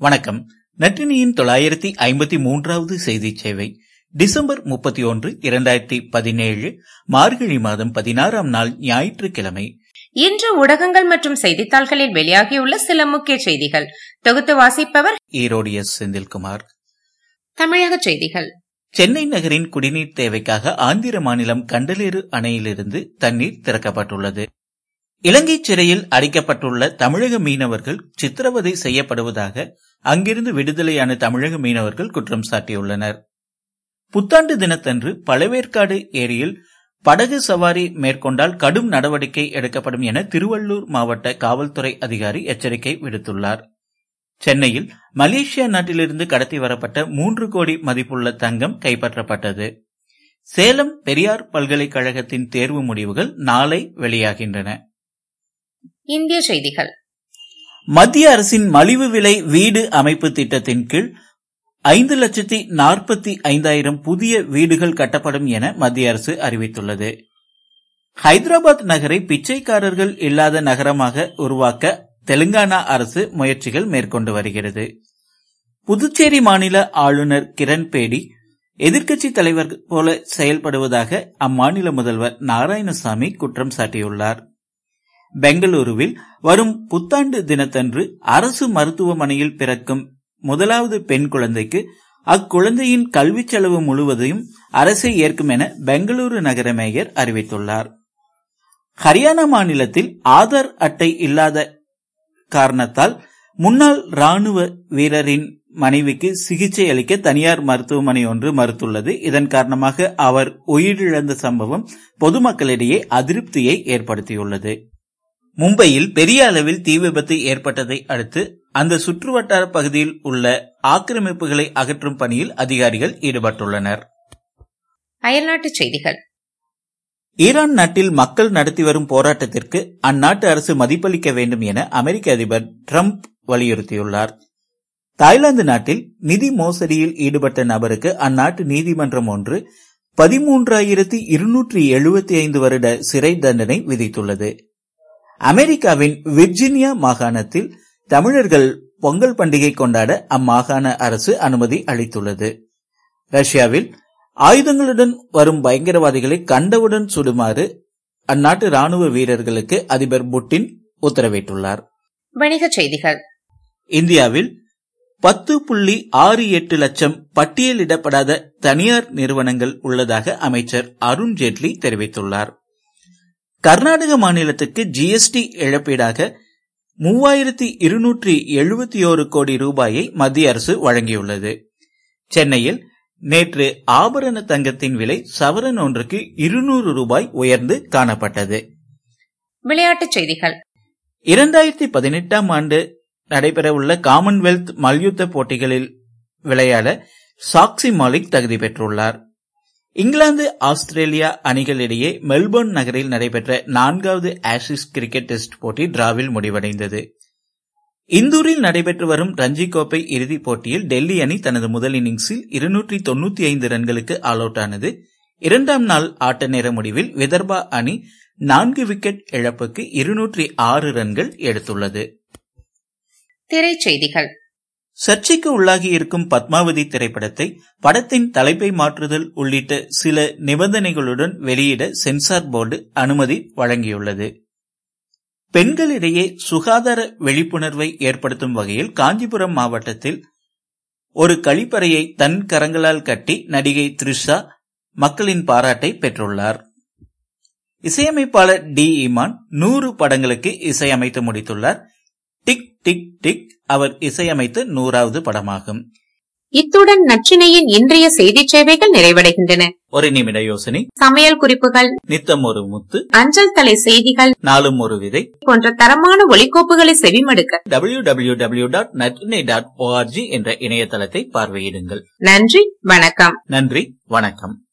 வணக்கம். நற்றினியின் தொள்ளாயிரத்தி ஐம்பத்தி மூன்றாவது செய்தி சேவை டிசம்பர் முப்பத்தி ஒன்று இரண்டாயிரத்தி பதினேழு மார்கழி மாதம் பதினாறாம் நாள் ஞாயிற்றுக்கிழமை. இன்று ஊடகங்கள் மற்றும் செய்தித்தாள்களில் வெளியாகியுள்ள சில முக்கிய செய்திகள். தொகுத்து வாசிப்பவர் ஈரோடு எஸ். செந்தில்குமார். தமிழக செய்திகள். சென்னை நகரின் குடிநீர் தேவைக்காக ஆந்திர மாநிலம் கண்டலேறு அணையிலிருந்து தண்ணீர் திறக்கப்பட்டுள்ளது. இலங்கை சிறையில் அடைக்கப்பட்டுள்ள தமிழக மீனவர்கள் சித்திரவதை செய்யப்படுவதாக அங்கிருந்து விடுதலையான தமிழக மீனவர்கள் குற்றம் சாட்டியுள்ளனர். புத்தாண்டு தினத்தன்று பழவேற்காடு ஏரியில் படகு சவாரி மேற்கொண்டால் கடும் நடவடிக்கை எடுக்கப்படும் என திருவள்ளூர் மாவட்ட காவல்துறை அதிகாரி எச்சரிக்கை விடுத்துள்ளார். சென்னையில் மலேசியா நாட்டிலிருந்து கடத்தி வரப்பட்ட மூன்று கோடி மதிப்புள்ள தங்கம் கைப்பற்றப்பட்டது. சேலம் பெரியார் பல்கலைக்கழகத்தின் தேர்வு முடிவுகள் நாளை வெளியாகின்றன. இந்திய செய்திகள். மத்திய அரசின் மலிவு விலை வீடு அமைப்பு திட்டத்தின் கீழ் ஐந்து லட்சத்தி நாற்பத்தி ஐந்தாயிரம் புதிய வீடுகள் கட்டப்படும் என மத்திய அரசு அறிவித்துள்ளது. ஹைதராபாத் நகரை பிச்சைக்காரர்கள் இல்லாத நகரமாக உருவாக்க தெலுங்கானா அரசு முயற்சிகள் மேற்கொண்டு வருகிறது. புதுச்சேரி மாநில ஆளுநர் கிரண் பேடி எதிர்க்கட்சி தலைவர் போல செயல்படுவதாக அம்மாநில முதல்வர் நாராயணசாமி குற்றம் சாட்டியுள்ளார். பெங்களூருவில் வரும் புத்தாண்டு தினத்தன்று அரசு மருத்துவமனையில் பிறக்கும் முதலாவது பெண் குழந்தைக்கு அக்குழந்தையின் கல்வி செலவு முழுவதையும் அரசே ஏற்கும் என பெங்களூரு நகர மேயர் அறிவித்துள்ளார். ஹரியானா மாநிலத்தில் ஆதார் அட்டை இல்லாத காரணத்தால் முன்னாள் ராணுவ வீரரின் மனைவிக்கு சிகிச்சை அளிக்க தனியார் மருத்துவமனை ஒன்று மறுத்துள்ளது. இதன் காரணமாக அவர் உயிரிழந்த சம்பவம் பொதுமக்களிடையே அதிருப்தியை ஏற்படுத்தியுள்ளது. மும்பையில் பெரிய அளவில் தீ விபத்து ஏற்பட்டதை அடுத்து அந்த சுற்றுவட்டார பகுதியில் உள்ள ஆக்கிரமிப்புகளை அகற்றும் பணியில் அதிகாரிகள் ஈடுபட்டுள்ளனர். அயல்நாட்டுச் செய்திகள். ஈரான் நாட்டில் மக்கள் நடத்தி வரும் போராட்டத்திற்கு அந்நாட்டு அரசு மதிப்பளிக்க வேண்டும் என அமெரிக்க அதிபர் டிரம்ப் வலியுறுத்தியுள்ளார். தாய்லாந்து நாட்டில் நிதி மோசடியில் ஈடுபட்ட நபருக்கு அந்நாட்டு நீதிமன்றம் ஒன்று பதிமூன்றாயிரத்தி இருநூற்றி எழுபத்தி ஐந்து வருட சிறை தண்டனை விதித்துள்ளது. அமெரிக்காவின் விர்ஜீனியா மாகாணத்தில் தமிழர்கள் பொங்கல் பண்டிகை கொண்டாட அம்மாகாண அரசு அனுமதி அளித்துள்ளது. ரஷ்யாவில் ஆயுதங்களுடன் வரும் பயங்கரவாதிகளை கண்டவுடன் சுடுமாறு அந்நாட்டு ராணுவ வீரர்களுக்கு அதிபர் புட்டின் உத்தரவிட்டுள்ளார். வணிகச் செய்திகள். இந்தியாவில் பத்து புள்ளி ஆறு எட்டு லட்சம் பட்டியலிடப்படாத தனியார் நிறுவனங்கள் உள்ளதாக அமைச்சர் அருண்ஜேட்லி தெரிவித்துள்ளார். கர்நாடக மாநிலத்துக்கு ஜிஎஸ்டி இழப்பீடாக மூவாயிரத்தி இருநூற்றி எழுபத்தி ஓரு கோடி ரூபாயை மத்திய அரசு வழங்கியுள்ளது. சென்னையில் நேற்று ஆபரண தங்கத்தின் விலை சவரன் ஒன்றுக்கு இருநூறு ரூபாய் உயர்ந்து காணப்பட்டது. விளையாட்டுச் செய்திகள். இரண்டாயிரத்தி பதினெட்டாம் ஆண்டு நடைபெறவுள்ள காமன்வெல்த் மல்யுத்த போட்டிகளில் விளையாட சாக்சி மாலிக் தகுதி பெற்றுள்ளார். இங்கிலாந்து ஆஸ்திரேலியா அணிகளிடையே மெல்போர்ன் நகரில் நடைபெற்ற நான்காவது ஆஷிஸ் கிரிக்கெட் டெஸ்ட் போட்டி டிராவில் முடிவடைந்தது. இந்தூரில் நடைபெற்று வரும் ரஞ்சி கோப்பை இறுதிப் போட்டியில் டெல்லி அணி தனது முதல் இன்னிங்ஸில் இருநூற்றி தொன்னூத்தி ஐந்து ரன்களுக்கு ஆல் அவுட் ஆனது. இரண்டாம் நாள் ஆட்ட நேர முடிவில் விதர்பா அணி நான்கு விக்கெட் இழப்புக்கு இருநூற்றி ஆறு ரன்கள் எடுத்துள்ளது. திரைச்செய்திகள் சர்ச்சைக்கு உள்ளாகி இருக்கும் பத்மாவதி திரைப்படத்தை படத்தின் தலைப்பை மாற்றுதல் உள்ளிட்ட சில நிபந்தனைகளுடன் வெளியிட சென்சார் போர்டு அனுமதி வழங்கியுள்ளது. பெண்களிடையே சுகாதார விழிப்புணர்வை ஏற்படுத்தும் வகையில் காஞ்சிபுரம் மாவட்டத்தில் ஒரு கழிப்பறையை தன் கரங்களால் கட்டி நடிகை த்ரிஷா மக்களின் பாராட்டை பெற்றுள்ளார். இசையமைப்பாளர் டி இமான் நூறு படங்களுக்கு இசையமைத்து முடித்துள்ளார். டிக் டிக் அவர் இசையமைத்த நூறாவது படமாகும். இத்துடன் நச்சினையின் இன்றைய செய்தி சேவைகள் நிறைவடைகின்றன. ஒரு நிமிட யோசனை. சமையல் குறிப்புகள். நித்தம் ஒரு முத்து. அஞ்சல் தலை செய்திகள். நாளும் ஒரு விதை. போன்ற தரமான ஒலிக்கோப்புகளை செவிமடுக்க. W W W dot Natrinai dot org என்ற இணையதளத்தை பார்வையிடுங்கள். நன்றி வணக்கம். நன்றி வணக்கம்.